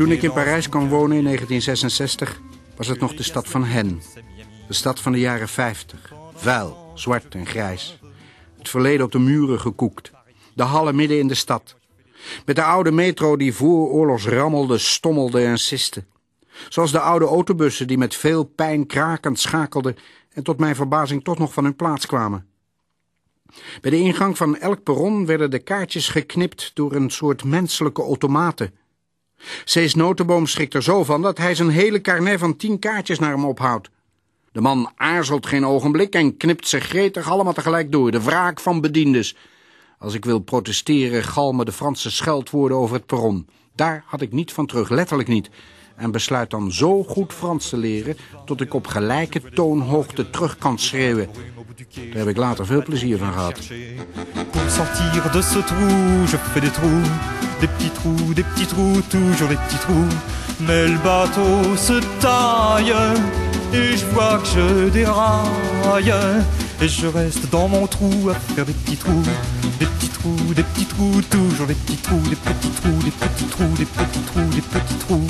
Toen ik in Parijs kwam wonen in 1966 was het nog de stad van hen. De stad van de jaren 50. Vuil, zwart en grijs. Het verleden op de muren gekoekt. De hallen midden in de stad. Met de oude metro die voor oorlogs rammelde, stommelde en siste. Zoals de oude autobussen die met veel pijn krakend schakelden... en tot mijn verbazing toch nog van hun plaats kwamen. Bij de ingang van elk perron werden de kaartjes geknipt door een soort menselijke automaten. Cees Notenboom schrikt er zo van dat hij zijn hele carnet van tien kaartjes naar hem ophoudt. De man aarzelt geen ogenblik en knipt ze gretig allemaal tegelijk door. De wraak van bediendes. Als ik wil protesteren, galmen de Franse scheldwoorden over het perron. Daar had ik niet van terug, letterlijk niet. En besluit dan zo goed Frans te leren... tot ik op gelijke toonhoogte terug kan schreeuwen. Daar heb ik later veel plezier van gehad. Pour sortir de ce trou, je fais des trous, des petits trous, des petits trous, toujours des petits trous. Mais le bateau se taille et je vois que je déraille. Et je reste dans mon trou à faire des petits trous, des petits trous, des petits trous, toujours des petits trous, des petits trous, des petits trous, des petits trous, des petits trous.